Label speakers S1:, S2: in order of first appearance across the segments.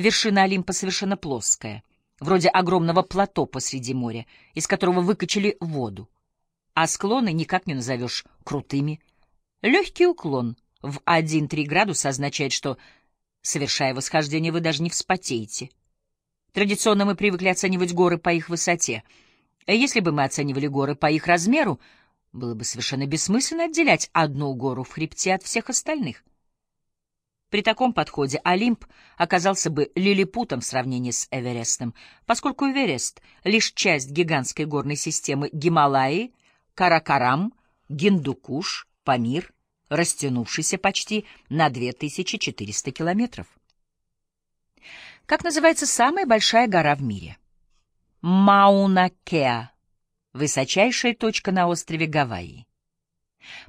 S1: вершина Олимпа совершенно плоская, вроде огромного плато посреди моря, из которого выкачали воду. А склоны никак не назовешь крутыми. Легкий уклон в 1-3 градуса означает, что, совершая восхождение, вы даже не вспотеете. Традиционно мы привыкли оценивать горы по их высоте. Если бы мы оценивали горы по их размеру, было бы совершенно бессмысленно отделять одну гору в хребте от всех остальных. При таком подходе Олимп оказался бы лилипутом в сравнении с Эверестом, поскольку Эверест — лишь часть гигантской горной системы Гималаи, Каракарам, Гиндукуш, Памир, растянувшейся почти на 2400 километров. Как называется самая большая гора в мире? Мауна-Кеа, высочайшая точка на острове Гавайи.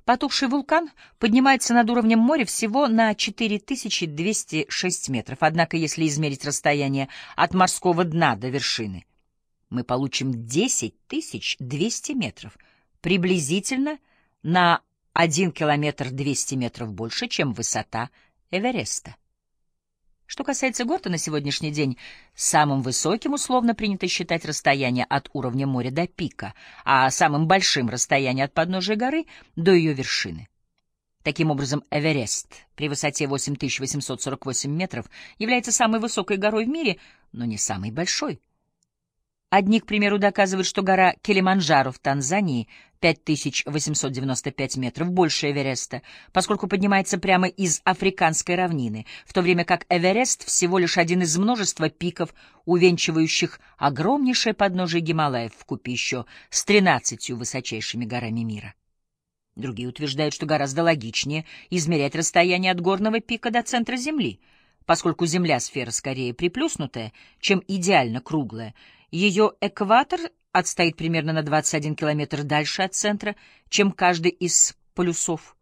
S1: Потухший вулкан поднимается над уровнем моря всего на 4206 метров, однако если измерить расстояние от морского дна до вершины, мы получим 10200 метров, приблизительно на 1 километр 200 метров больше, чем высота Эвереста. Что касается Горта на сегодняшний день, самым высоким условно принято считать расстояние от уровня моря до пика, а самым большим — расстояние от подножия горы до ее вершины. Таким образом, Эверест при высоте 8848 метров является самой высокой горой в мире, но не самой большой. Одни, к примеру, доказывают, что гора Килиманджаро в Танзании 5895 метров больше Эвереста, поскольку поднимается прямо из африканской равнины, в то время как Эверест всего лишь один из множества пиков, увенчивающих огромнейшее подножие Гималаев в купе еще с 13 высочайшими горами мира. Другие утверждают, что гораздо логичнее измерять расстояние от горного пика до центра Земли, поскольку Земля — сфера скорее приплюснутая, чем идеально круглая — ее экватор отстоит примерно на 21 километр дальше от центра, чем каждый из полюсов.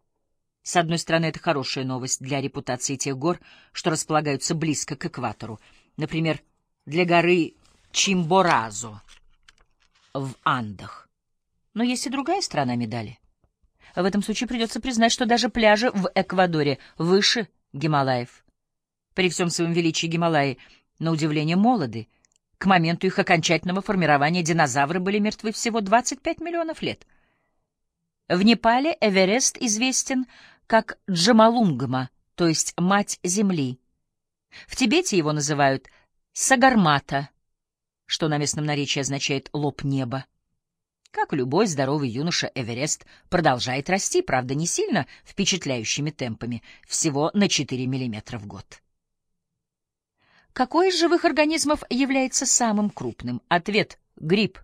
S1: С одной стороны, это хорошая новость для репутации тех гор, что располагаются близко к экватору. Например, для горы Чимборазо в Андах. Но есть и другая сторона медали. В этом случае придется признать, что даже пляжи в Эквадоре выше Гималаев. При всем своем величии Гималаи, на удивление, молоды — к моменту их окончательного формирования динозавры были мертвы всего 25 миллионов лет. В Непале Эверест известен как Джамалунгма, то есть мать Земли. В Тибете его называют Сагармата, что на местном наречии означает «лоб неба». Как любой здоровый юноша, Эверест продолжает расти, правда, не сильно впечатляющими темпами, всего на 4 мм в год. Какой из живых организмов является самым крупным? Ответ — гриб.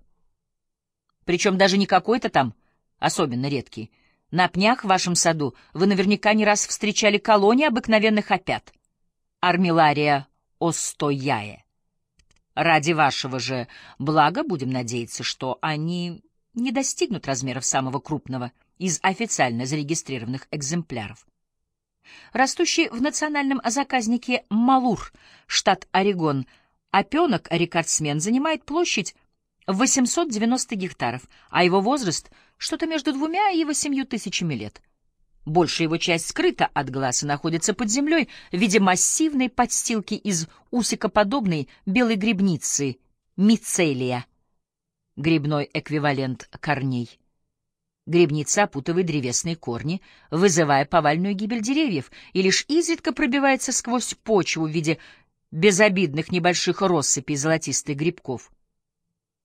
S1: Причем даже не какой-то там особенно редкий. На пнях в вашем саду вы наверняка не раз встречали колонии обыкновенных опят. Армилария остояе. Ради вашего же блага будем надеяться, что они не достигнут размеров самого крупного из официально зарегистрированных экземпляров. Растущий в национальном заказнике Малур, штат Орегон, опенок-рекордсмен занимает площадь 890 гектаров, а его возраст — что-то между двумя и восемью тысячами лет. Большая его часть скрыта от глаз и находится под землей в виде массивной подстилки из усикоподобной белой грибницы — мицелия, грибной эквивалент корней. Грибница опутывает древесные корни, вызывая повальную гибель деревьев, и лишь изредка пробивается сквозь почву в виде безобидных небольших россыпей золотистых грибков.